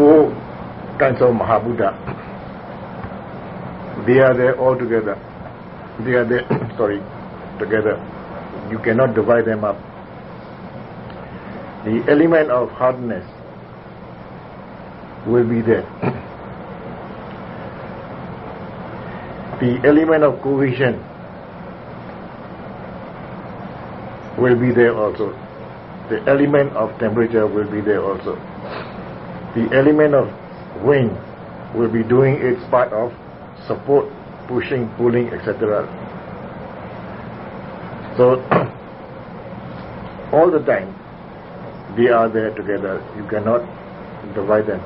four kinds of Mahabhuta. They are there all together. They are there, sorry, together. You cannot divide them up. The element of hardness will be there. the element of cohesion will be there also. The element of temperature will be there also. The element of wind will be doing its part of support, pushing, pulling, etc. So, all the time, they are there together. You cannot divide them.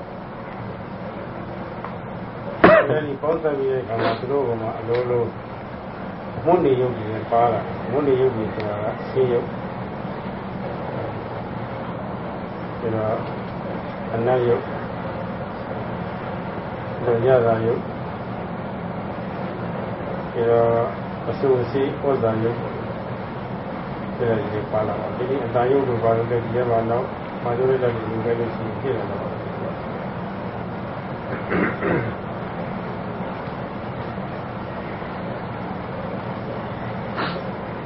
အဲဒီပေါင်းစပ်ပြီးတဲ့အခါမှာသူတို့ကမှအလိုလိုမွန်းနေရုပ်ကြီးပါလာမွန်းနေရုပ်ကြီးဆိုတာကဆေးရုပ်ဒါတော့အနတ်ရုပ်ဒါရတာရုပ်ဒါတော့အဆူအစီဩဇာရုပ်ဒါကြီးပါလာပါဒီအတန်ရုပ်တို့ပါလို့ဒီထဲမှာတော့မာဇိုရတ္တကြီးလူပဲလို့ရှိရင်ဖြစ်လာတော့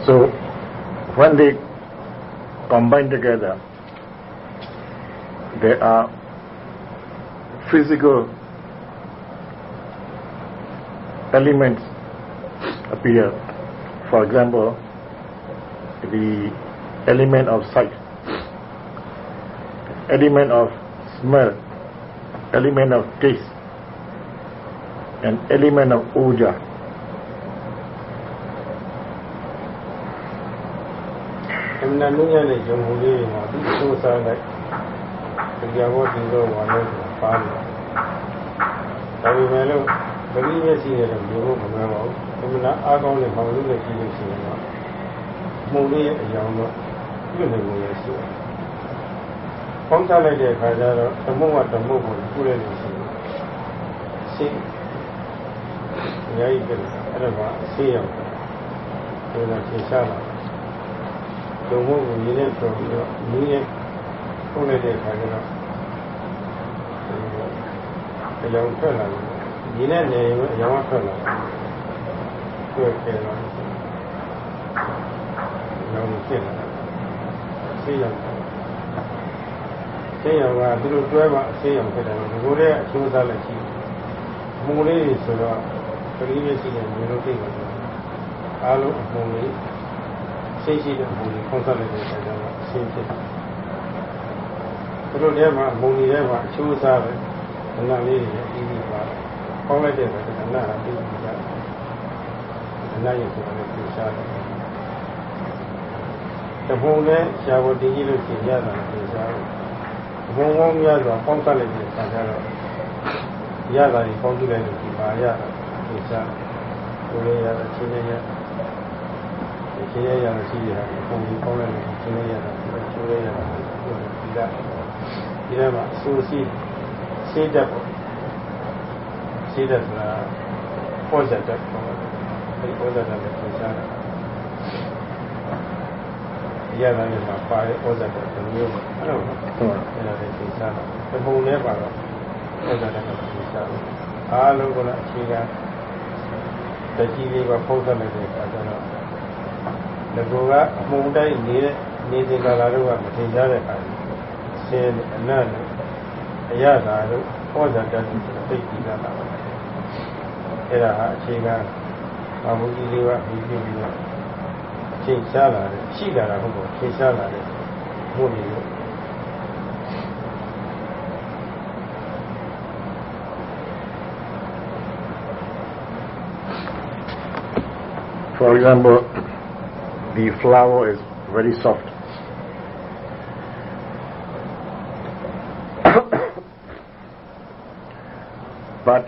So when they combine together, there are physical elements appear. For example, the element of sight, element of smell, element of taste, and element of oja. မှာသူသိုးစားလိုက်တရားဘောဒီတော့ဝါလို့ပါနေဒါပေမဲ့လို့ပရိမျက်စိနဲ့တော့မျိုးမမှန်ပါဘူးအမှန်အားကောင်းတဲ့ဘောင်လေးနဲ့ကြည့်လို့ရှိရင်တော့မှုလေးရဲ့အကြောင်းတော့ပြုနေလို့ရရှိတယ်ပေါင်းစားလိုက်တဲ့အခါကျတော့သမုတ်ကသမုတ်ကိုကုရဲလို့ရှိတယ်ရှင်းအများကြီးပြတယ်အဲ့ဒါကဆေးရောက်တယ်ဒါကသင်ရှားလာဒုံမို့ကိုရင်းနဲ့ပြောပြီးတော့နည်းနဲ့ပုံလိုက်တဲ့အခါကျတော့ အယောင်ထွက်လာတယ်ရင်းနဲ့နေရင်အယောင်ထွက်လာတယ်တွေ့ကြတော့အယောင်ဖြစ်လာတယ်ဆေးရောင်ဆေးရောင်ကသူတို့တွဲမှဆေးရောင်ဖြစ်တယ်ဒီကိုယ်ရဲ့အချိုးစားလည်းရှိမူလေးဆိုတော့ပရိမျက်စိနဲ့မျိုးလုံးသိပါတယ်အားလုံးအမှုလေးစိတ်ရှိတဲ့ဘုံကိုခေါ်ဆက်လိုက်တဲ့အခါကျတော့အရှင်းဖြစ်တယ်။သူတို့ထဲမှာမုံကြီးထဲမှာအချိုးအစားပဲ ခဏလေးတွေအပြီးပြီးပါခေါင်းလိုက်တဲ့အခါကျတော့နားအပြီးပြီးတာခဏရုပ်ဆိုတာလည်းသိစားတယ်။တဘုံနဲ့ရှားဖို့တည်ကြည့်လို့ရှိရင်ရတာသိစားတယ်။ဘုံဘုံများစွာပေါင်းဆက်လိုက်တဲ့အခါကျတော့ရတာကြီးပေါင်းကြည့်လိုက်လို့ဒီပါရတာသိစားတယ်။ကိုယ်လေးရတာချင်းလေးရတာရှင်းရရတာရှိရတာပုံပြီးပေါင်းလိုက်လို့ရှင်းရရတာရှင်းရရတာဒီကဒီထဲမှာအစိုးစီ စေတတ်ပေါ့စေတတ်ဆိုတာပေါ်ဇက်တက်ပေါ့အဲဒီပေါ်ဇက်တက်ကိုသင်ရှားတာဒီရတာလည်းမှာပါတဲ့ပေါ်ဇက်တက်တစ်မျိုးပေါ့အဲ့လိုဟုတ်အဲ့ဒါလည်းသင်ရှားတာတပုံလည်းပါတော့ပေါ်ဇက်တက်ကသင်ရှားတယ်အားလုံးကလည်းအခြေခံတကြီးလေးပါဖုံးဆက်လိုက်တဲ့အခါကျတော့ဒီကောကအမှုန်တိုင်းနေတဲ့နေစဉ်ကာလတော့ကမထင်ရှားတဲ့အခါဆင်းအနတ်နဲ့ အရသာတို့ဟောဇာတတ်သိပြီးတာပါအဲ့ဒါဟာအခြေခံဘာမူကြီးလေးကပြီးပြီးပြီးတော့ချိန်ရှားလာတယ်ရှိလာတာဟုတ်ကောချိန်ရှားလာတယ်မှုနေလို့ For example, the flower is very soft. But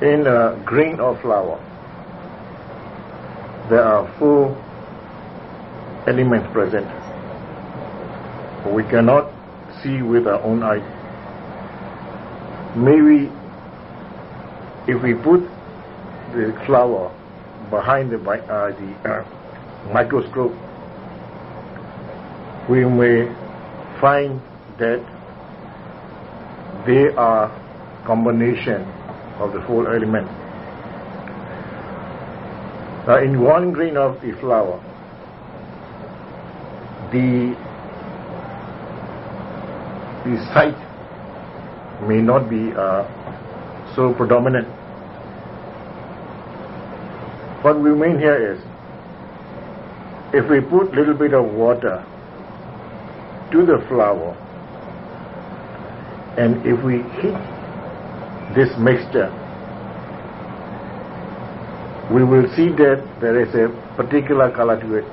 in a grain of flour, there are four elements present. We cannot see with our own eye. Maybe if we put the flour behind the, uh, the uh, microscope, we may find that they are combination of the four elements. Now in one grain of the flour, the the sight may not be uh, so predominant. What we mean here is, if we put little bit of water to the flour, and if we heat this mixture, we will see that there is a particular color to it.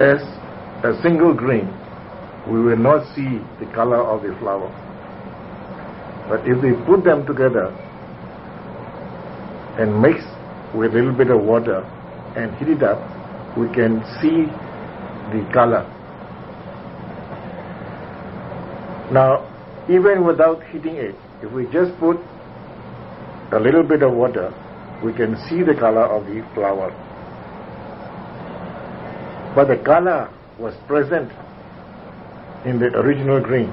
As a single grain, we will not see the color of the flour. But if we put them together and mix with a little bit of water and heat it up, we can see the color. Now, even without heating it, if we just put a little bit of water, we can see the color of the flour. But the color was present in the original grain.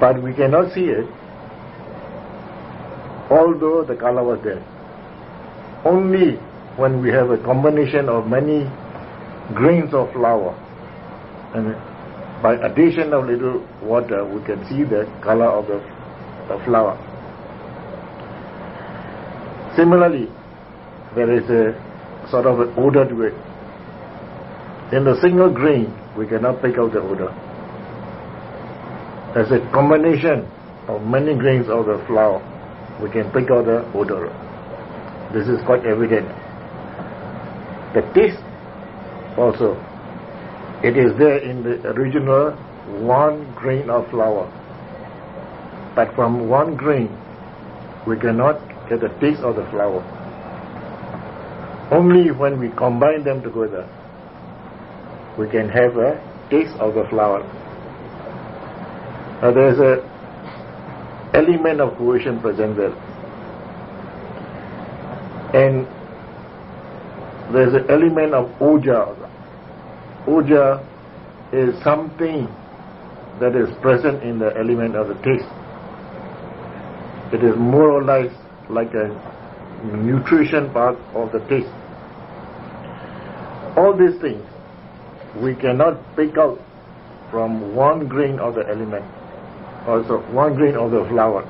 But we cannot see it, although the color was there. Only when we have a combination of many grains of flour and by addition of little water we can see the color of the, the flour. Similarly, there is a sort of an odor to it. In the single grain, we cannot pick out the odor. As a combination of many grains of the flour, we can pick out the odor. This is quite evident. The taste also, it is there in the original one grain of flour. But from one grain, we cannot get the taste of the flour. Only when we combine them together, we can have a taste of the flour. Now there is a element of cohesion present there. And there is an element of oja. Oja is something that is present in the element of the taste. It is more or less like a nutrition part of the taste. All these things we cannot pick out from one grain of the element, also one grain of the flour.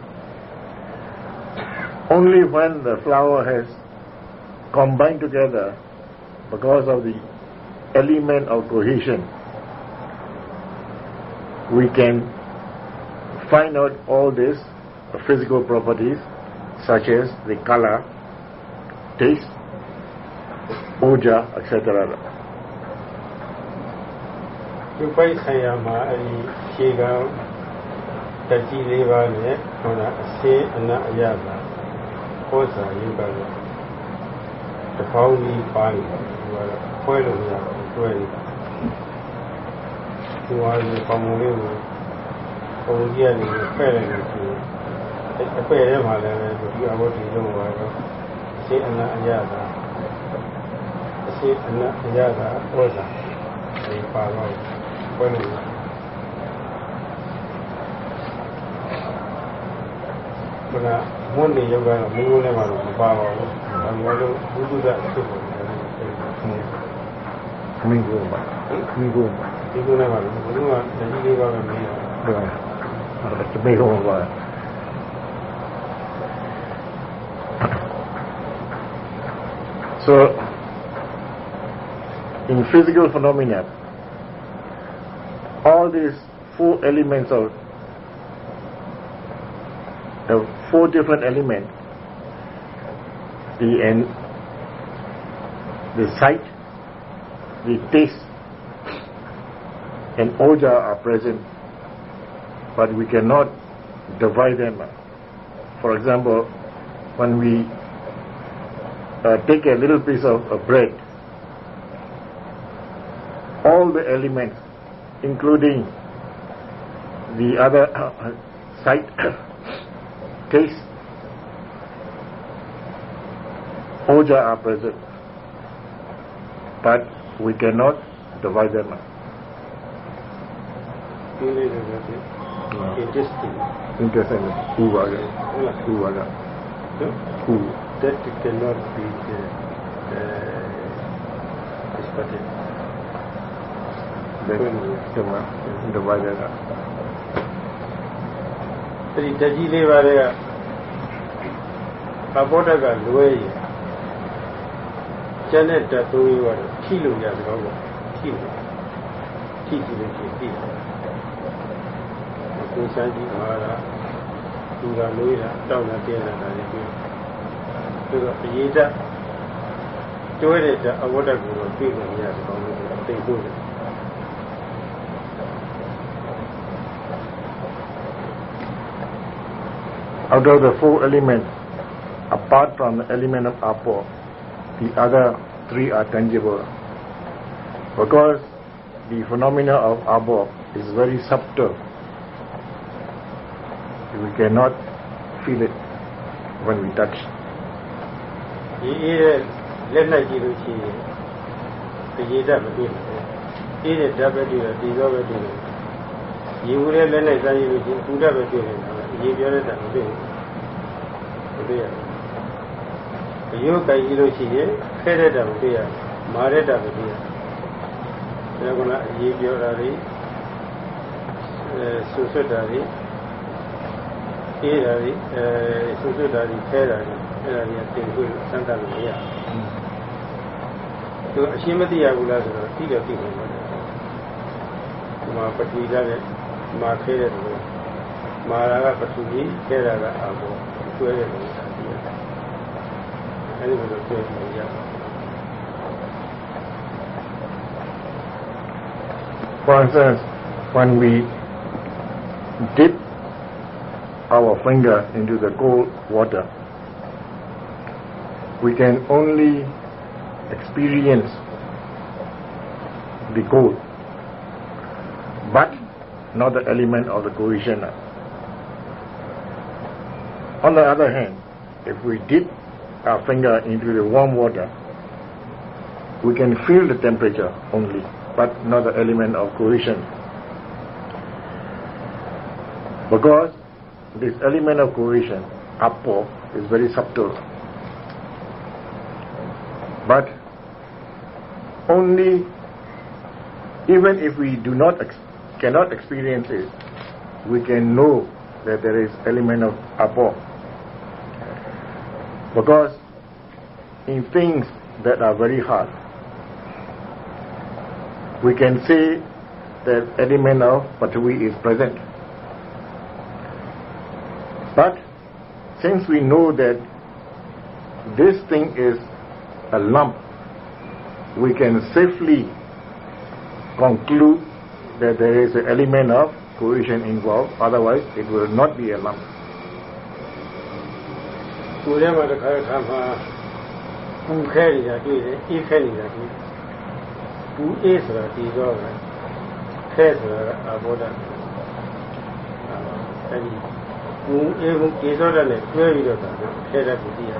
Only when the flour has combined together because of the element of cohesion, we can find out all these physical properties such as the color, taste, oja, etc. ဒီပိုက်ဆိုင်ရာမှာအဲ့ဒီခြေကတတိလေးပါးနဲ့ဟောတာအစင်းအနအယတာဟောစာယူကတော့တပေါင်းကြီးပါနေတယ်သူကတော့ခွဲလို့မရဘူး း တွဲနေတာဒီဝါရီပမုံလေးကိုပုံကြီးကနေဖဲ့လိုက်လို့ဆိုအဲ့အဖဲ့ထဲမှာလည်းဒီအဘောဒီလုံးပါတော့အရှိအနာအရသာအရှိအနာအရသာဩဇာဒီပါတော့ပွဲနေတာဘုရားမွန်းနေယောဂကတော့မူးလို့လည်းမပါပါဘူး။ဒါမျိုးလို့ဘုဒ္ဓအဖြစ်ပေါ်နေတယ် ಹಮಿಗೂಬ So, in physical phenomena, all these four elements of the four different elements the, the sight the taste, and oja are present, but we cannot divide them. For example, when we uh, take a little piece of, bread, all the elements, including the other sight, taste, oja are present, but we cannot divide them up. ကျင်းလေးတွေပဲဖြစ် interesting interesting ဥပါက ဟုတ်လား ဥပါက နော် ဥ that cannot be uh, uh, expected ဒါကဒီမှာဒီပါကက အဲ့ဒီတကြီးလေးပါးတွေကဘောဓကလွဲရည် ကျန်တဲ့တသုံးမျိုးကတော့ထိလို့ရသကောပေါ့ထိလို့ထိကြည့်လို့ရှိရင်ပြီးတယ်ကိုယ်ဆိုင်ကြီးမှာကသူကလွေးတာတောက်တာတင်းတာလည်းပြီးသူကအရေးတက်တွဲတဲ့တအဝတ္တကိုတော့တွေ့လို့မရသကောလို့သိဖို့တယ် out of the four elements apart from the element of apo the other three are tangible. Because the phenomena of apo is very subtle. We cannot feel it when we touch. ရိုးကြိုက်ကြည့်လို့ရှိရင်ခဲတဲ့ဓာတ်မတွေ့ရဘူးမာတဲ့ဓာတ်မတွေ့ရဘူးဒါကလည်းရေပြောတာတွေအဲဆူဆွတ်တာတွေအေးတာတွေအဲဆူဆွတ်တာတွေခဲတာတွေအဲ့ဒါတွေကတင်ခွင့်စမ်းသပ်လို့မရဘူးသူအရှင်းမသိရဘူးလားဆိုတော့သိတော့သိမှာပါဒီမှာပထဝီသားတဲ့မာခဲတဲ့လူမာရာကပထဝီခဲတာကအာဘောကျွဲတဲ့လူ For instance, when we dip our finger into the cold water, we can only experience the cold, but not the element of the cohesion. On the other hand, if we dip our finger into the warm water, we can feel the temperature only, but not the element of cohesion. Because this element of cohesion, apo, is very subtle. But only even if we do not ex- cannot experience it, we can know that there is element of apo. Because in things that are very hard, we can say that element of Patwi is present. But since we know that this thing is a lump, we can safely conclude that there is an element of cohesion involved, otherwise it will not be a lump. ကိုယ်ထဲမှာတစ်ခါတစ်ခါမှာပူခဲနေတာတွေ့တယ်အေးခဲနေတာတွေ့တယ်ပူအေးဆိုတာဒီတော့ပဲခဲဆိုတာကအဘောဓာတ်အဲဒီပူအေးကိုဒီတော့လည်းတွဲပြီးတော့တာခဲတဲ့ပူတည်ရ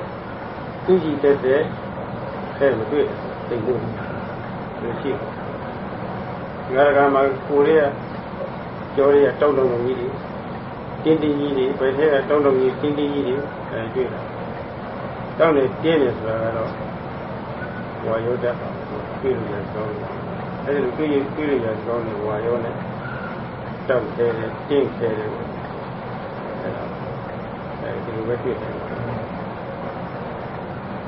သူကြည့်တဲ့တဲ့ခဲမတွေ့တယ်သိဖို့လို့ရှိငါကမှကိုယ်လေးကကြောလေးကတောက်လုံးလုံးကြီးတွေတင်းတင်းကြီးတွေဘယ်ထဲကတောက်လုံးကြီးတင်းတင်းကြီးတွေအဲတွေ့တာ တောင်းနေတင်းနေဆိုတာကတော့ဝါယောတက်ပါပြည်လို့ရဆုံးတယ်အဲဒီလိုပြည်ရင်ပြည်လို့ရဆုံးတယ်ဝါယောနဲ့တောက်တယ်တင်းတယ်အဲဒီလိုပဲတွေ့တယ်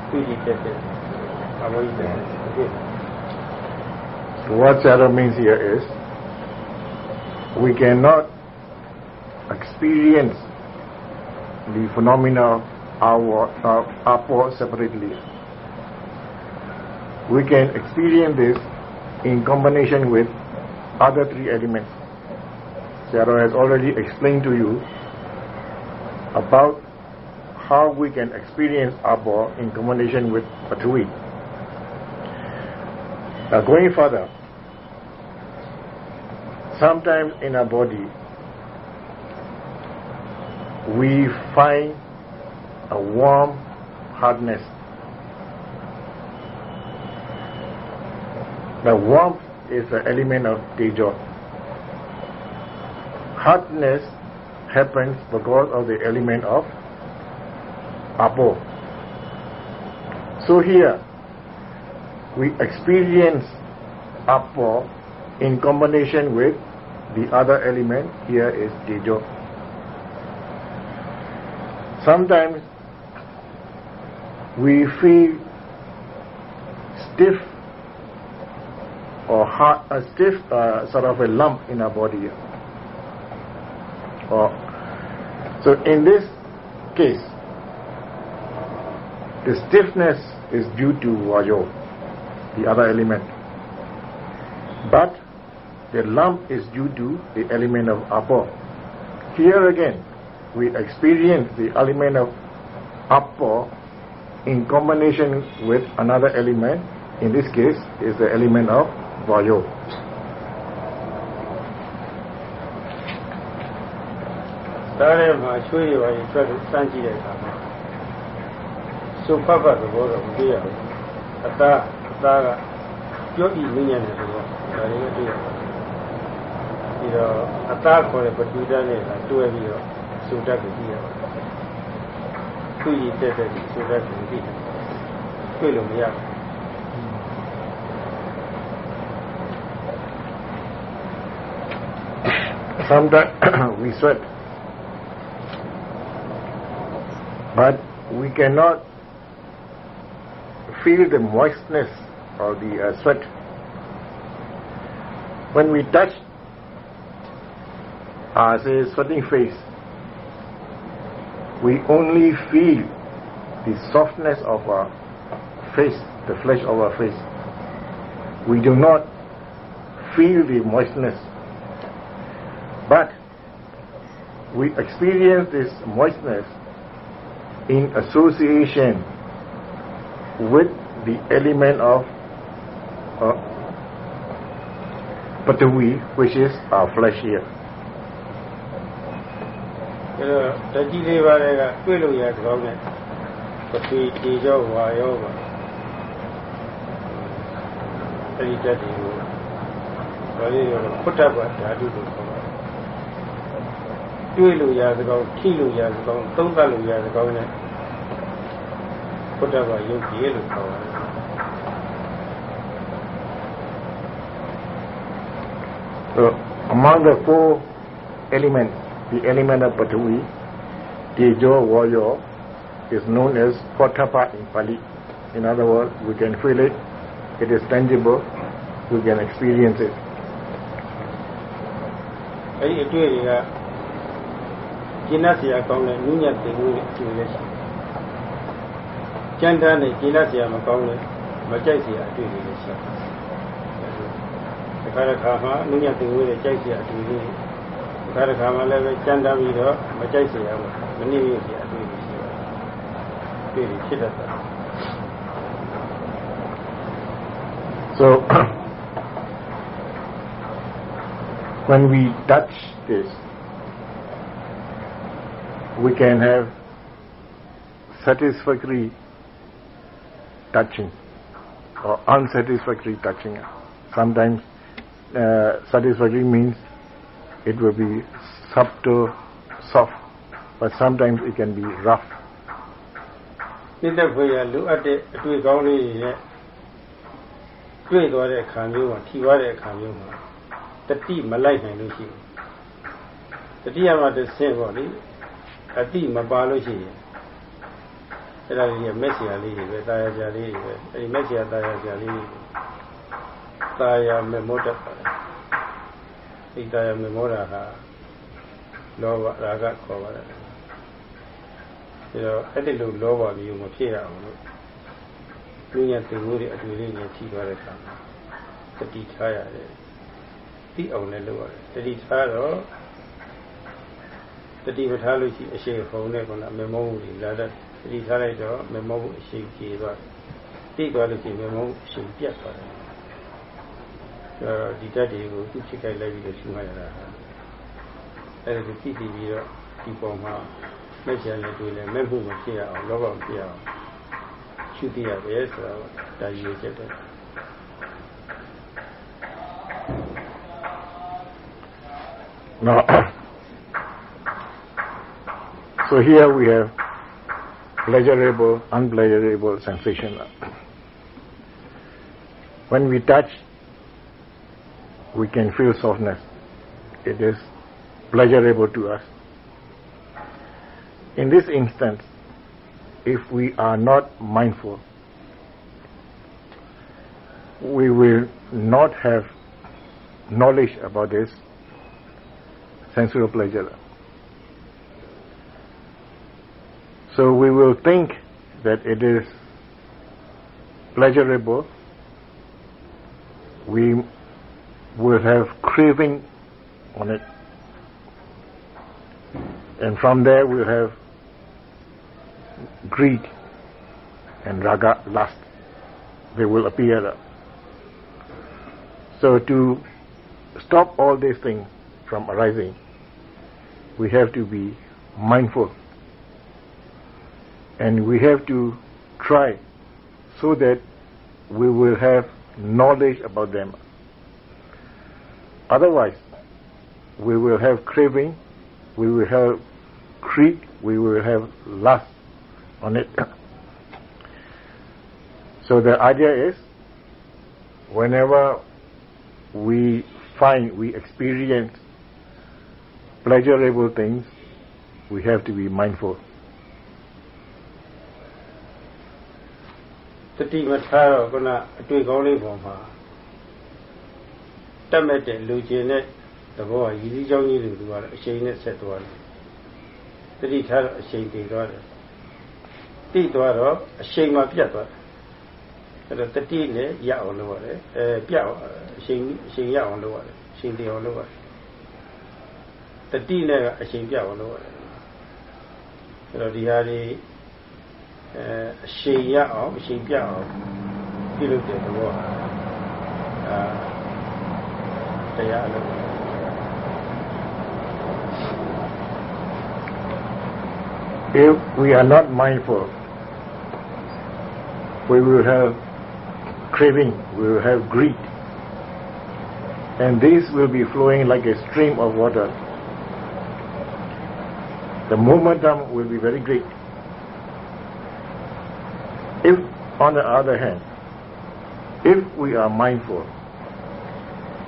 ပြည်ကြည့်တဲ့ဘာလို့ဒီ What Sayadaw means here is we cannot experience the phenomena our uh, of apo separately. We can experience this in combination with other three elements. Sayadaw has already explained to you about how we can experience apo in combination with patui. Now going further, sometimes in our body we find a warm hardness. The warmth is an element of tejo. hardness happens because of the element of apo. So here we experience apo in combination with the other element here is tejo. Sometimes we feel stiff or hard, a stiff uh, sort of a lump in our body. Or, so in this case, the stiffness is due to vayo, the other element. But the lump is due to the element of apo. Here again, we experience the element of apo in combination with another element. In this case, is the element of vayo. ဒါ 注意这个主的土地，各种各样。Sometimes we sweat, but we cannot feel the moistness or the uh, sweat. When we touch, uh, say, sweating face, we only feel the softness of our face, the flesh of our face. We do not feel the moistness. But we experience this moistness in association with the element of uh, patavi, which is our flesh here. အဲတော့တကြီးလေးပါးတွေကတွေ့လို့ရကောင်းတဲ့ပထဝီခြေကြောဝါရောပါအဲဒီတက်တွေကိုဘာလို့လဲဖုတ္တပဓာတုလို့ခေါ်ပါတယ်တွေ့လို့ရသကောင်းထိလို့ရသကောင်းသုံးသပ်လို့ရသကောင်းနဲ့ဖုတ္တပယုတ်ကြီးလို့ခေါ်ပါတယ် So, among the four elements, the element of patavi, tejo, vayo, is known as potapa in Pali. In other words, we can feel it, it is tangible, we can experience it. အဲဒီအတွေ့တွေကကျင့်တတ်စရာကောင်းတဲ့နုညံ့တင်မှုတွေအကျိုးလည်းရှိတယ်။ကျန်တဲ့နဲ့ကျင့်တတ်စရာမကောင်းတဲ့မကြိုက်စရာအတွေ့တွေလည်းရှိတယ်။ဒီခါတစ်ခါမှာနုညံ့တင်မှုတွေကြိုက်စရာအတွေ့တွေဒီ ခါတစ်ခါမှာလည်းပဲကျန်တတ်ပြီးတော့မကြိုက်စရာမနည်းရစရာအတွေ့တွေရှိတယ်။တွေ့တွေဖြစ်တတ်တယ် So, when we touch this, we can have satisfactory touching or unsatisfactory touching. Sometimes uh, satisfactory means it will be subtle, soft, but sometimes it can be rough. ။သိတဲ့ဖွယ်ရလိုအပ်တဲ့အတွေ့ကောင်းလေးတွေနဲ့တွေ့သွားတဲ့အခါမျိုးမှာထိသွားတဲ့အခါမျိုးမှာတတိမလိုက်နိုင်လို့ရှိတယ်။တတိယမှာတစ်ဆင့်ပေါ့လေအတိမပါလို့ရှိရင်အဲ့ဒါကြီးကမက်ဆီယာလေးတွေပဲတာယာကြာလေးတွေပဲအဲ့ဒီမက်ဆီယာတာယာကြာလေးတွေတာယာမေမောတတ်ပါတယ်။ ဒီတာယာမေမောတာကလောဘရာဂခေါ်ပါတယ်။ဒါတော့အဲ့ဒီလိုလောဘမျိုးမဖြစ်ရအောင်လို့လူညာသင်္ကိုးတွေအတွေ့လေးနဲ့ထိသွားတဲ့အခါမှာတတိထားရတယ်သိအောင်လည်းလုပ်ရတယ်တတိထားတော့တတိမထားလို့ရှိအရှိဟုံနဲ့ကောမေမောမှုတွေလာတဲ့တတိထားလိုက်တော့မေမောမှုအရှိကြီးသွားသိသွားလို့ရှိရင်မေမောမှုအရှိပြတ်သွားတယ် အဲဒီတက်တွေကိုသူ့ချစ်ခိုက်လိုက်ပြီးတော့ရှင်းမှရတာအဲ့ဒါကိုသိသိပြီးတော့ဒီပုံမှာမဲ့ချင်လည်းတွေ့လည်းမဲ့မှုမဖြစ်ရအောင်လောဘမဖြစ်အောင်ရှုသိရတယ်ဆိုတော့ဒါရည်ချက်တယ် Now, So here we have pleasurable, unpleasurable sensation. When we touch, we can feel softness. It is pleasurable to us. In this instance, if we are not mindful, we will not have knowledge about this sensual pleasure. So we will think that it is pleasurable. We will have craving on it. And from there we'll have greed and raga, lust. They will appear. So to stop all these things from arising, we have to be mindful. And we have to try so that we will have knowledge about them. Otherwise, we will have craving, we will have greed, we will have lust on it. So the idea is, whenever we find, we experience pleasurable things, we have to be mindful. တတိမထားတော့ခုနအတွေ့ကောင်းလေးပေါ်မှာ တက်မဲ့တဲ့လူကျင်တဲ့သဘောကရည်စည်းကြောင်းကြီးလူတို့ကတော့အချိန်နဲ့ဆက်သွားတယ်တတိထားတော့အချိန်တည်သွားတယ်တိသွားတော့အချိန်မှပြတ်သွားတယ်အဲ့တော့တတိနဲ့ရအောင်လုပ်ရတယ်အဲပြတ်အချိန်အချိန်ရအောင်လုပ်ရတယ်အချိန်တည်အောင်လုပ်ရတယ်တတိနဲ့ကအချိန်ပြတ်အောင်လုပ်ရတယ်အဲ့တော့ဒီဟာဒီအဲအရှိန်ရအောင်အရှိန်ပြအောင်ပြုလုပ်တဲ့သဘောဟာအာ If we are not mindful, we will have craving, we will have greed. And this will be flowing like a stream of water. The momentum will be very great. If, on the other hand, if we are mindful,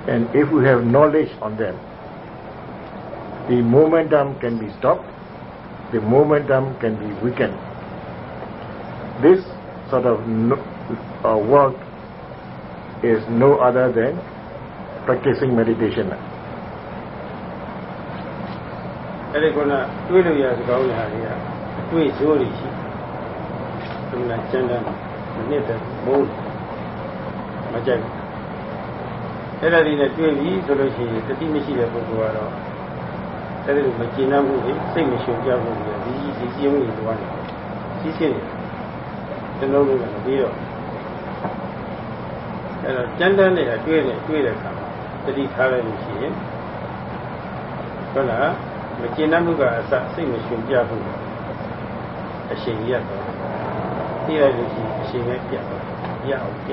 and if we have knowledge on them, the momentum can be stopped, the momentum can be weakened. This sort of no, uh, work is no other than practicing meditation. အဲ့ဒီကတွေးလို့ရစကောင်းရာတွေကအတွေ့ဆိုးတွေရှိတယ်။ဒါကကျန်တဲ့မနစ်တဲ့ဘုံမကြိုက်ဘူး။ အဲ့ဒါဒီနဲ့တွေ့ပြီဆိုလို့ရှိရင်တတိမရှိတဲ့ပုဂ္ဂိုလ်ကတော့အဲ့ဒီလိုမကျင်နှံ့မှုတွေစိတ်မရှုံကြမှုတွေဒီကြီးဒီကြီးမှုတွေသွားတယ်။စီးစင်းတယ်။တလုံးလုံးကမပြီးတော့အဲ့တော့ကျန်တဲ့နဲ့အတွေ့နဲ့တွေ့တဲ့အခါမှာတတိထားလိုက်လို့ရှိရင်ဟုတ်လားမကျင်တတ်မှုကအစစိတ်မရှင်ပြဖို့အရှင်ကြီးရတော့သိရလို့ရှိရင်အရှင်ပဲပြတ်ပြအောင်ပြ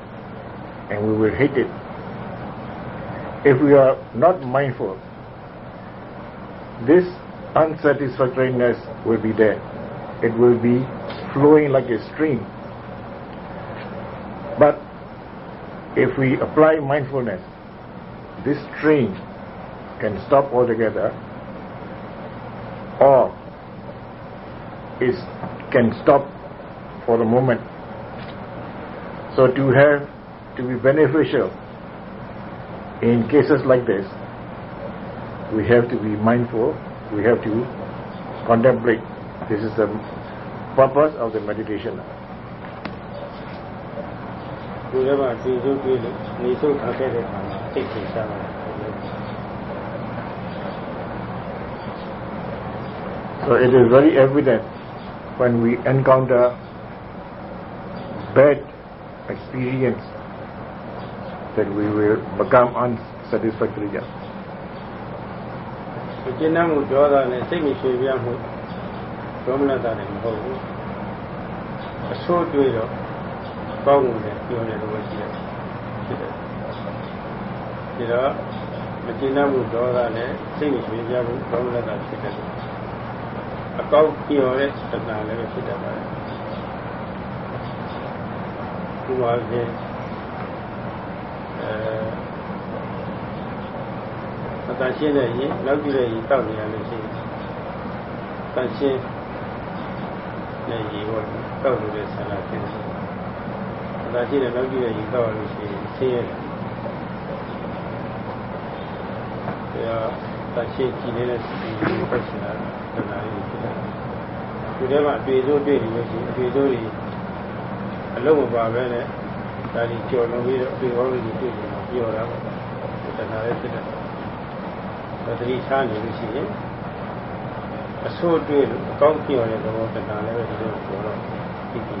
and we will hate it. If we are not mindful, this unsatisfactoriness will be there. It will be flowing like a stream. But if we apply mindfulness, this stream can stop altogether or is can stop for the moment. So to have to be beneficial in cases like this, we have to be mindful, we have to contemplate. This is the purpose of the meditation. ဒီထဲမှာဒီစုတွေ့လို့နေစုထားခဲ့တဲ့အခါမှာစိတ်ထင်ရှားလာတယ် So it is very evident when we encounter bad experience that we will become unsatisfactory. မကျဉ်းမှုဒေါသနဲ့စိတ်မရှိပြမှုဒေါမနတာလည်းမဟုတ်ဘူးအဆိုးတွေ့တော့ကောင်းမှုနဲ့ပြောတယ်လို့ရှိတယ်ဖြစ်တယ်ဒီတော့မကျဉ်းမှုဒေါသနဲ့စိတ်မရှိပြမှုဒေါမနတာဖြစ်တယ်အကောက်ပြောတဲ့သဏ္ဍာန်လည်းဖြစ်တတ်ပါတယ်ဒီမှာချင်းအဲအ တန်ရှင်းတဲ့ရင်နောက်ကြည့်တဲ့ရင်တောက်နေရလို့ရှိရင်တန်ရှင်းတဲ့ရင်ကိုတောက်လို့တဲ့ဆန္ဒဖြစ်တယ်အတန်ရှင်းတဲ့နောက်ကြည့်တဲ့ရင်တောက်လို့ရှိရင်ဆင်းရဲတယ်ဒါတန်ရှင်းကြည့်နေတဲ့စီကိုပတ်စနာတဏှာလေးဖြစ်တယ်ဒီထဲမှာအတွေ့အကြုံတွေ့နေလို့ရှိရင်အတွေ့အကြုံတွေအလုံးမပါပဲနဲ့ဒါကြီးကြော်လွန်ပြီးတော့အတွေ့အကြုံတွေတွေ့နေတာပြောတာပေါ့တဏှာလေးဖြစ်တယ် သတိထားနေလို့ရှိရင်အဆိုးတွေ့လို့အကောင်းပြောတဲ့သဘောတဏှာလည်းပဲဒီလိုပြောတော့ဒီဒီ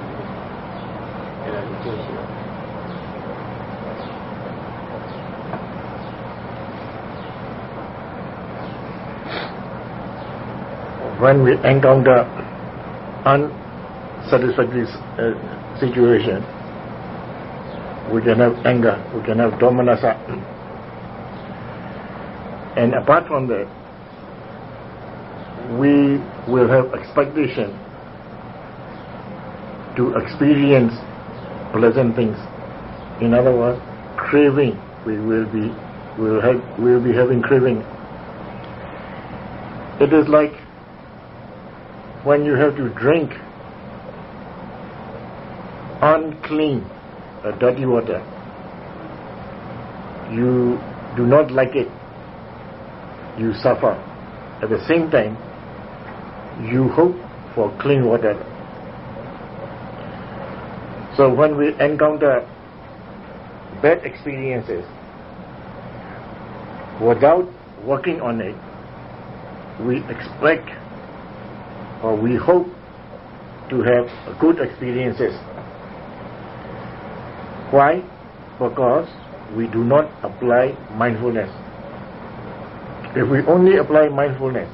အဲ့ဒါကိုတွေ့ရှိတယ် when we encounter unsatisfactory uh, situation, we can have anger, we can have domanassa. and apart from that, we will have expectation to experience pleasant things. In other words, craving. We will be, we will have, we will be having craving. It is like when you have to drink unclean, uh, dirty water, you do not like it, you suffer. At the same time, you hope for clean water. So when we encounter bad experiences, without working on it, we expect or we hope to have good experiences. Why? Because we do not apply mindfulness. If we only apply mindfulness,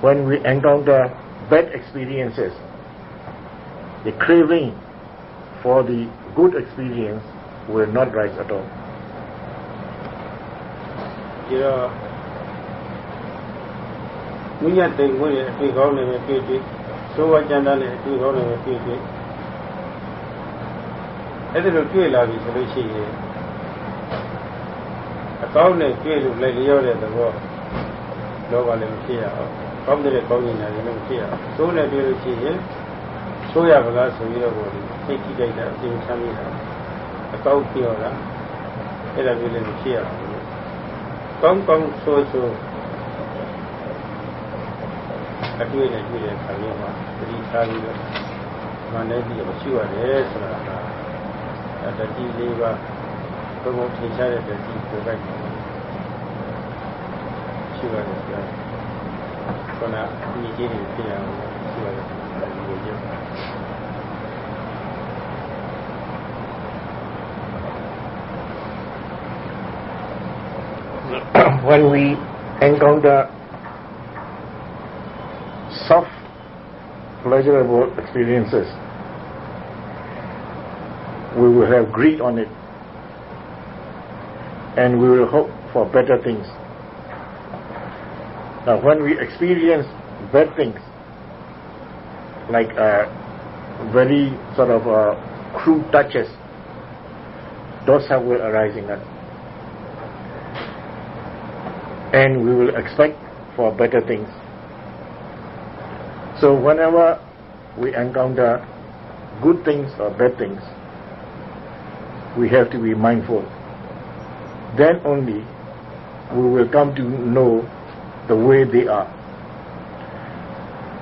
when we encounter bad experiences, the craving for the good experience will not rise at all. ဒီတော့မိရတိမ်ဝင်ရဲ့အတွေ့ကောင်းတွေပဲတွေ့တွေ့သိုးဝကြမ်းတမ်းတဲ့အတွေ့ကောင်းတွေပဲတွေ့တွေ့အဲ့ဒါလိုတွေ့လာပြီဆိုလို့ရှိရင်အ ကောင်းနဲ့တွေ့လို့လည်းလျော့တဲ့သဘောလောဘလည်းမဖြစ်ရအောင်ကောင်းတဲ့ကောင်းနေတာလည်းမဖြစ်ရအောင်သိုးနဲ့တွေ့လို့ရှိရင်ဆိုးရပါလားဆိုပြီးတော့ကိုစိတ်ကြည့်လိုက်တာအပြင်ချမ်းမိတာအကောင်းပြောတာအဲ့ဒါမျိုးလည်းမဖြစ်ရအောင်ကောင်းကောင်းဆိုးဆိုးအတွေ့နဲ့တွေ့တဲ့ခါမျိုးမှာသတိထားပြီးတော့မန္တလေးကိုရှိရတယ်ဆိုတာကတတိလေးပါ When we encounter soft, pleasurable experiences, we will have greed on it and we will hope for better things. Now, when we experience bad things, like uh, very sort of uh, crude touches, dosa will arise in us and we will expect for better things. So whenever we encounter good things or bad things, we have to be mindful. Then only we will come to know the way they are.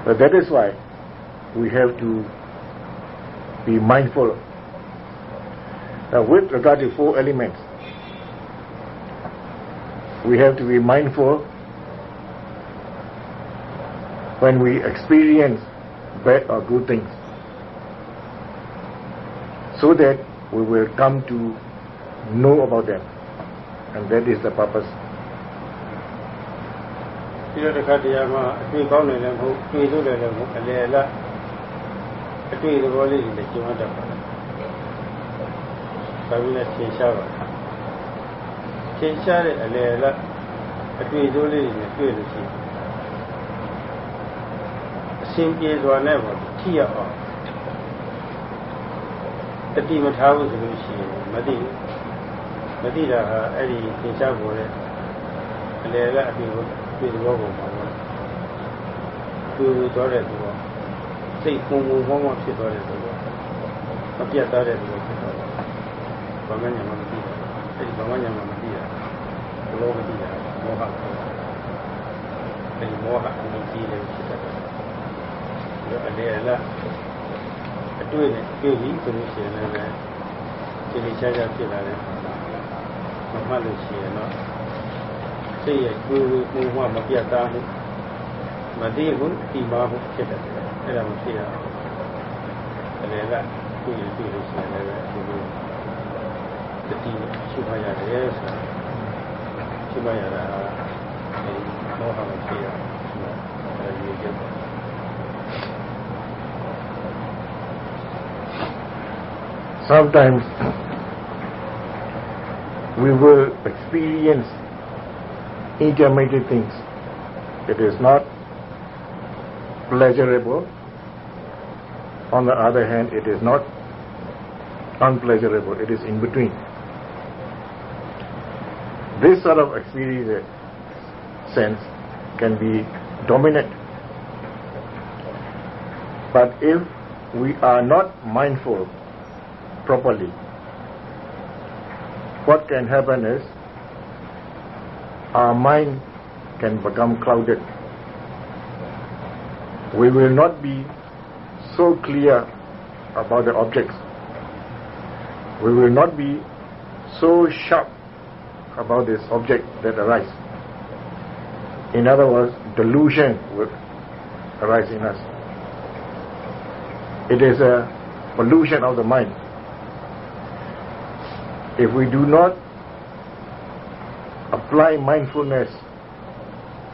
But that is why we have to be mindful. Now with regard to four elements, we have to be mindful when we experience bad or good things so that we will come to know about them and that is the purpose ဒီလိုတစ်ခါတည်းမှာအတွေ့ကောင်းနေလည်းမဟုတ်တွေ့လို့လည်းမဟုတ်အလေလားအတွေ့သဘောလေးတွေလည်းကျုံတတ်ပါတယ်ဒါပြီးလည်းသင်ရှားပါသင်ရှားတဲ့အလေလားအတွေ့အကြုံလေးတွေနဲ့တွေ့လို့ရှိရင်အစဉ်ပြေစွာနဲ့ပေါ့ထိရအောင်တတိမထားဘူးဆိုလို့ရှိရင်မသိဘူး မသိတာဟာအဲ့ဒီသင်ရှားပေါ်တဲ့အလေလားအတွေ့ကိုတွေ့သဘောပုံပါပေါ့တွေ့သွားတဲ့သဘောစိတ်ပုံပုံပေါင်းပေါင်းဖြစ်သွားတဲ့သဘောမပြတ်သားတဲ့သဘောဖြစ်သွားတယ်ဘာမှညာမမသိတာအဲ့ဒီဘာမှညာမမသိတာဘလောမသိတာမောဟအဲ့ဒီမောဟအမြင်ကြီးလည်းဖြစ်တတ်တယ်ဒီအလေလားအတွေ့နဲ့တွေ့ပြီဆိုလို့ရှိရင်လည်းဒီလိုချာချာဖြစ်လာတယ် မမှတ်လို့ရှိရင်တော့စိတ်ရဲ့ကိုယ်ကိုယ်ကမပြတ်သားဘူးမသိဘူးဒီမှာဘူးဖြစ်တယ်အဲ့ဒါမဖြစ်ရဘူးအလေကတွေ့ရတွေ့လို့ရှိရင်လည်းဒီလိုတတိရှုမှတ်ရတယ်ဆိုတာရှုမှတ်ရတာအဲဒီမောဟမဖြစ်ရဘူးအဲဒီရည် sometimes we will experience intermediate things. It is not pleasurable. On the other hand, it is not unpleasurable. It is in between. This sort of experience sense can be dominant. But if we are not mindful properly, what can happen is our mind can become clouded. We will not be so clear about the objects. We will not be so sharp about this object that arise. In other words, delusion will arise in us. It is a pollution of the mind. If we do not apply mindfulness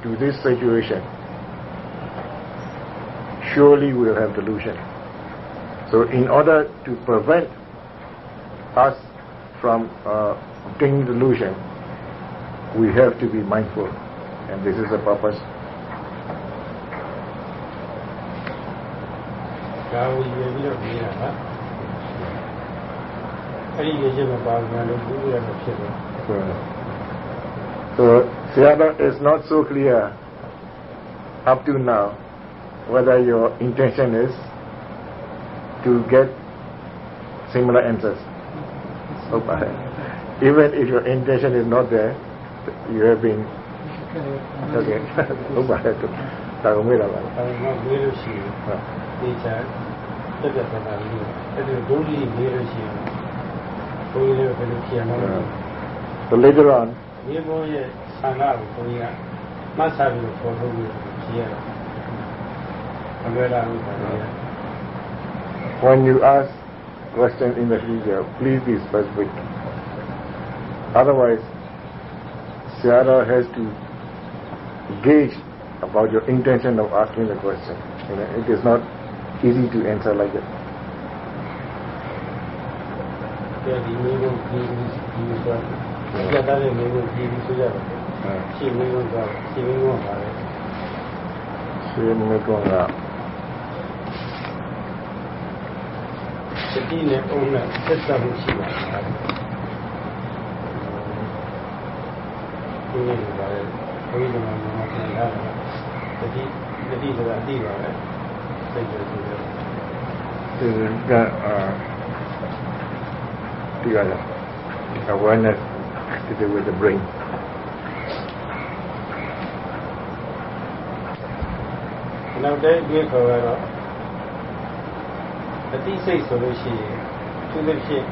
to this situation, surely we'll have delusion. So in order to prevent us from uh, obtaining delusion, we have to be mindful. And this is the purpose. အဲ့ဒီရရှိမပါဘူးလို့ပြုရမှာဖြစ်တယ် So Sayadaw is not so clear up to now whether your intention is to get similar answers. Oh, Even if your intention is not there, you have been okay. Oh, ဟုတ်ပါတယ်ဒါကိုမေးတာပါ။ဒါကမေးလို့ရှိရင်ဟုတ်။ဒီချာတက်တဲ့ပဏာကြီးအဲ့ဒီဒုတိယမေးလို့ရှိရင် so later on, when you ask questions in the future, please be specific. Otherwise, Sayadaw has to gauge about your intention of asking the question. You know, it is not easy to answer like that. ပြန်ဒီမျိုးကိုကြည့်ပြီးဒီဆိုကြတာလည်းမျိုးကိုကြည့်ပြီးဆိုကြတယ်ရှင်းမျိုးကရှင်းမျိုးကပါတယ်ရှင်းမျိုးကစတိနဲ့အုံးနဲ့ဆက်ဆက်မှုရှိပါတယ်ဒီလိုပါလေဘုရားကမှမဟုတ်တာတတိတတိဆိုတာအတိပါပဲစိတ်ကြည့်တယ်ဒီကအာ uh, the other awareness to do with the brain. နောက်တဲ့ဒီခေါ်ကတော့အတိစိတ်ဆိုလို့ရှိရင်သူသဖြင့်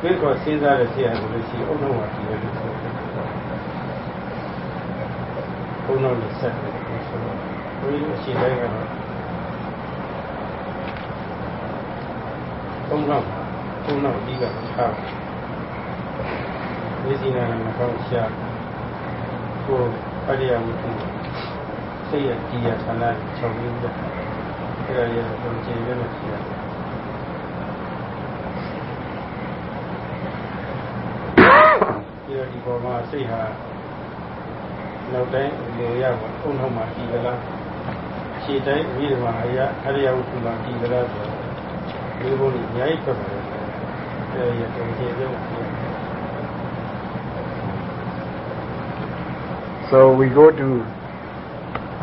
ဒီခေါ်စဉ်းစားတဲ့ဆရာဆိုလို့ရှိရင်အုံနောက်မှာကြည့်ရလို့ဆိုတယ်။အုံနောက်နဲ့ဆက်တယ်ဆိုတော့ဘုရားအရှိတိုင်းကတော့သုံးတော့ သုံးတော့အဓိကထားဝိဇိနာနဲ့ကောင်းရှာကိုအရိယာဝိသုစိတ်ရကြည်ရဌာနချုပ်ပြီးတော့အဲ့ဒါရတော့ကျေရလို့ရှိရတယ်ဒီတော့ဒီပေါ်မှာစိတ်ဟာနောက်တိုင်းလေရပါအုံနောက်မှာကြည်သလားခြေတိုင်းအပြီးတော့အရာအရိယာဝိသုမှာကြည်သလားဆိုတော့ဒီဘုန်းကြီးအများကြီးထွက်ပါတယ် So we go to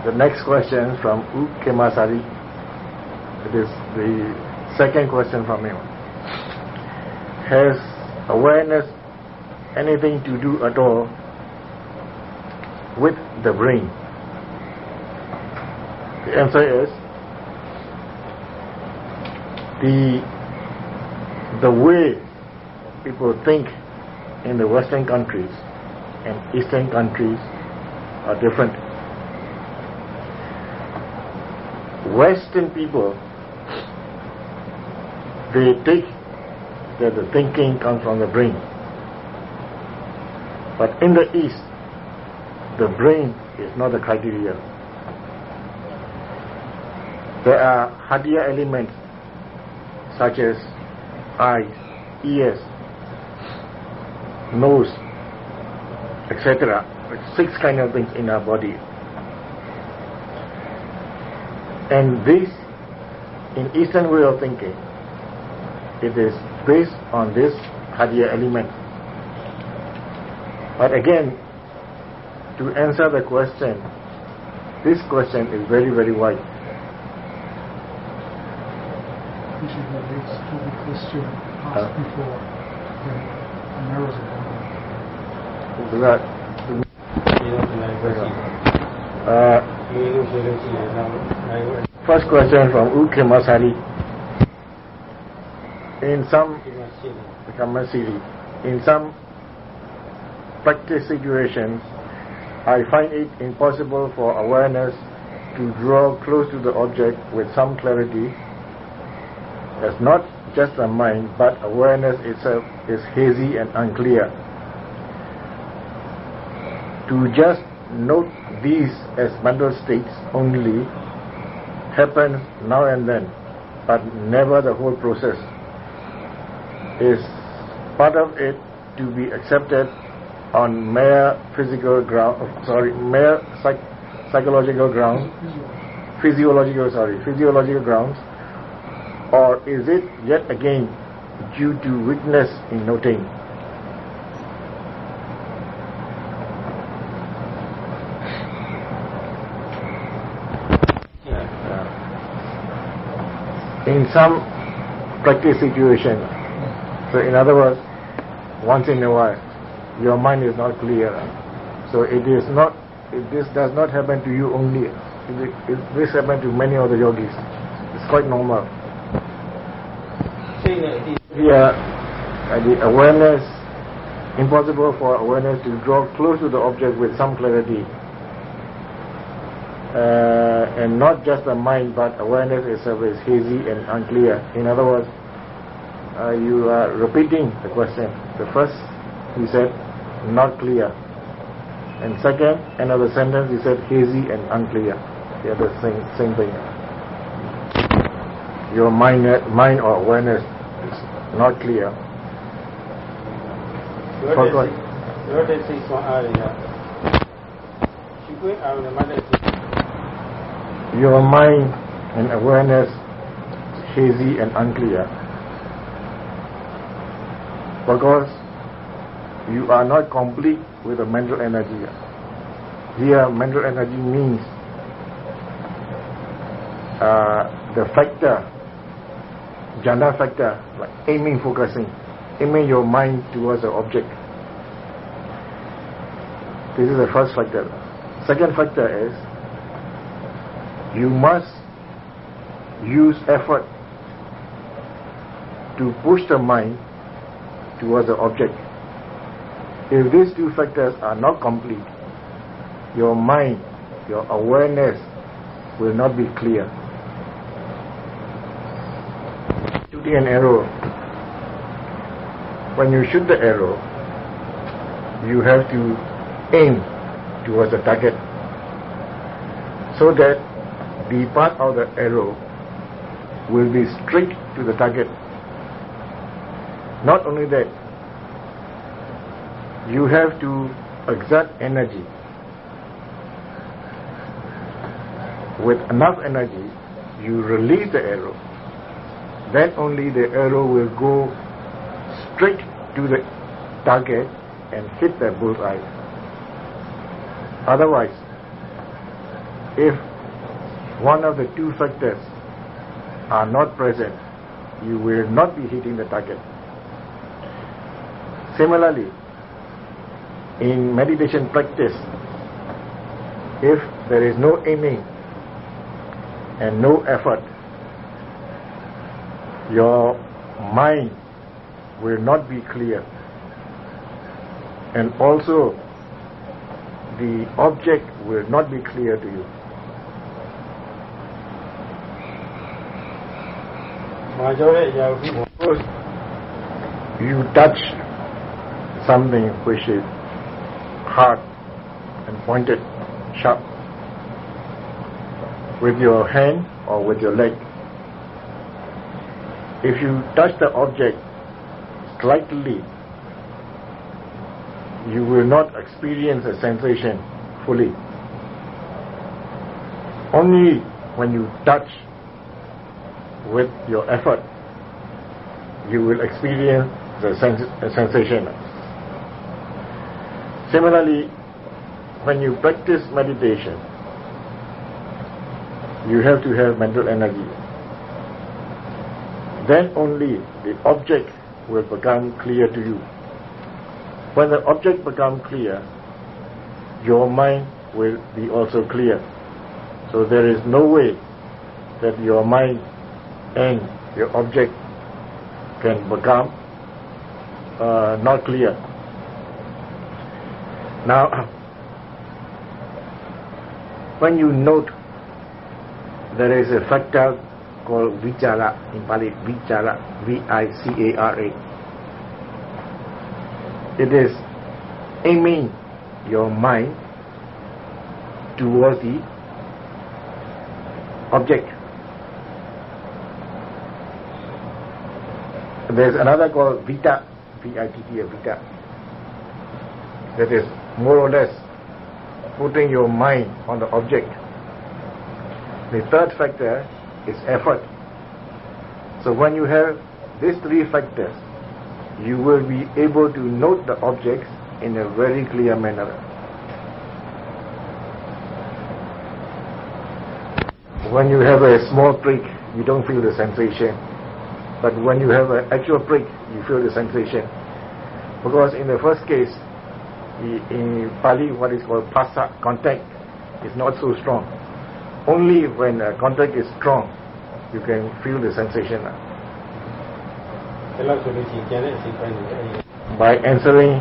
the next question from Uke Masari. It is the second question from him. Has awareness anything to do at all with the brain? The answer is the the way people think in the Western countries and Eastern countries are different. Western people, they take that the thinking comes from the brain. But in the East, the brain is not the criteria. There are hadaya elements such as eyes, ears, nose, etc. Six kind of things in our body. And this, in Eastern way of thinking, it is based on this hadaya element. But again, to answer the question, this question is very, very wide. relates to the question asked before, the narrows of Right. Uh, first question from Uke Masari. In some in some practice situations, I find it impossible for awareness to draw close to the object with some clarity as not just the mind, but awareness itself is hazy and unclear. To just note these as mental states only happens now and then, but never the whole process. Is part of it to be accepted on mere physical ground, oh, sorry, mere psych, psychological grounds, physiological, sorry, physiological grounds, is it yet again due to weakness in noting? Uh, in some practice situation. So in other words, once in a while, your mind is not clear. So it is not, this does not happen to you only. It, it, this happens to many other yogis. It's quite normal here uh, the awareness, impossible for awareness to draw close to the object with some clarity. Uh, and not just the mind, but awareness itself is hazy and unclear. In other words, uh, you are repeating the question. The first, he said, not clear. And second, another sentence, he said, hazy and unclear. They are the same, same thing. Your mind, mind or awareness not clear. Your mind and awareness hazy and unclear because you are not complete with the mental energy. Here, mental energy means uh, the factor jhana factor, like aiming, focusing, aiming your mind towards the object. This is the first factor. Second factor is you must use effort to push the mind towards the object. If these two factors are not complete, your mind, your awareness will not be clear. Shooting an arrow, when you shoot the arrow, you have to aim towards the target so that the part of the arrow will be straight to the target. Not only that, you have to exert energy. With enough energy, you release the arrow. Then only the arrow will go straight to the target and hit the bullseye. Otherwise, if one of the two factors are not present, you will not be hitting the target. Similarly, in meditation practice, if there is no aiming and no effort, your mind will not be clear and also the object will not be clear to you. You touch something which is hard and pointed, sharp, with your hand or with your leg. If you touch the object slightly, you will not experience a sensation fully. Only when you touch with your effort, you will experience the sens- sensation. Similarly, when you practice meditation, you have to have mental energy. Then only the object will become clear to you. When the object becomes clear, your mind will be also clear. So there is no way that your mind and your object can become uh, not clear. Now, when you note there is a factor called vichara, in Pali vichara, V-I-C-A-R-A. It is aiming your mind towards the object. There's another called Vita, V-I-T-T, Vita. That is more or less putting your mind on the object. The third factor is effort. So when you have these three factors, you will be able to note the objects in a very clear manner. When you have a small prick, you don't feel the sensation. But when you have an actual prick, you feel the sensation. Because in the first case, in Pali, what is called phassa, contact, is not so strong. Only when uh, contact is strong, you can feel the sensation. Uh. By answering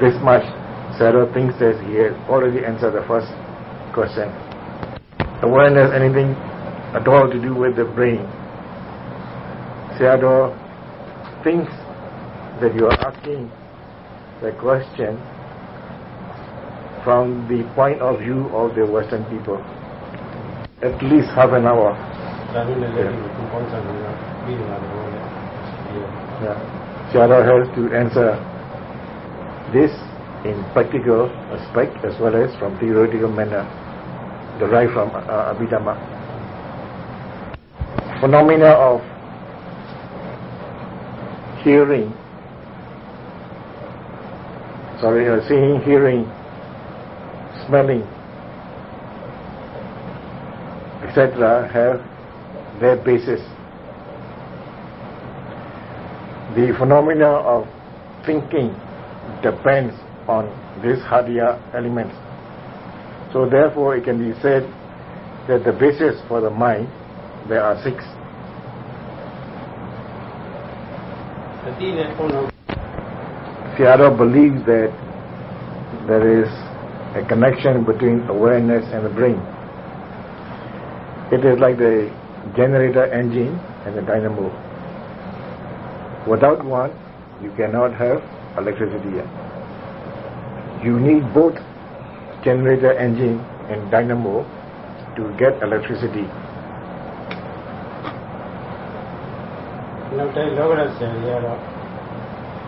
this much, Sarah thinks that he has already answered the first question. Awareness anything at all to do with the brain. Sayadaw thinks that you are asking the question from the point of view of the Western people at least half an hour. Yeah. yeah. Shara has to answer this in practical aspect as well as from theoretical manner derived from uh, uh, Abhidhamma. Phenomena of hearing, sorry, uh, seeing, hearing, smelling, etc., have their basis. The phenomena of thinking depends on these hadaya elements. So therefore it can be said that the basis for the mind, there are six. Sayadaw believes that there is a connection between awareness and the brain. It is like the generator engine and the dynamo. Without one, you cannot have electricity. You need both generator engine and dynamo to get electricity. နောက်တိုင်းလောကရဆရာကြီးကတော့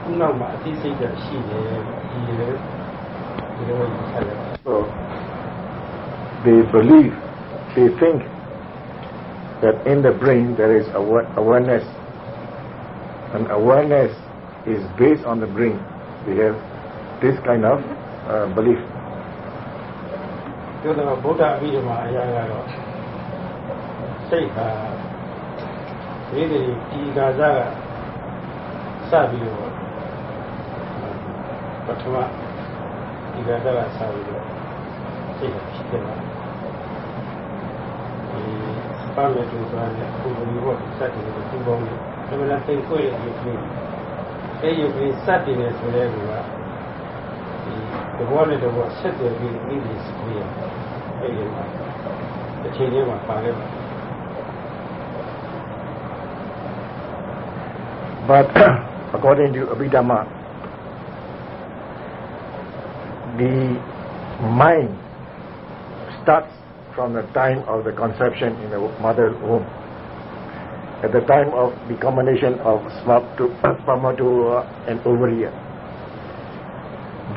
ခုနောက်မှာအသိစိတ်ဓာတ်ရှိတယ်ဒီလိုဒီလိုယူဆတယ် So they believe, they think that in the brain there is awa- awareness. And awareness is based on the brain. They have this kind of uh, belief. ပြောတော့ဗုဒ္ဓအဘိဓမ္မာအရာကတော့စိတ်ဟာဒီဒီဒီကာဇကစပြီးတော့ပထမဒီကာဇကစပြီးတော့စိတ်ကဖြစ်တယ်လားဒီ စပါမေတူဆိုတာနဲ့အခုဒီဘောစက်တယ်ကိုသူ့ပေါင်းတယ်ဒါမှလည်းသိခွေရဲ့ရုပ်ကလေးအဲရုပ်ကလေးစက်တယ်ဆိုတဲ့ကူကဒီတဘောနဲ့တဘောဆက်တယ်ပြီးနေပြီးစပြီးရအဲဒီမှာတစ်ချိန်လေးမှာပါခဲ့ပါ But according to Abhidhamma, the mind starts from the time of the conception in the mother's womb. At the time of the combination of sperm- spermatozoa and ovary.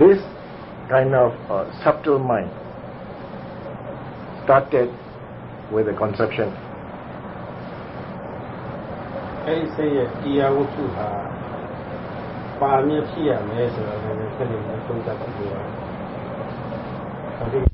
This kind of uh, subtle mind started with the conception. အဲဒီစိတ်ရဲ့တရားဝတ္ထုဟာပါမြင့်ဖြစ်ရမယ်ဆိုတော့လည်းခက်နေတယ်သုံးသပ်ပြီးတော့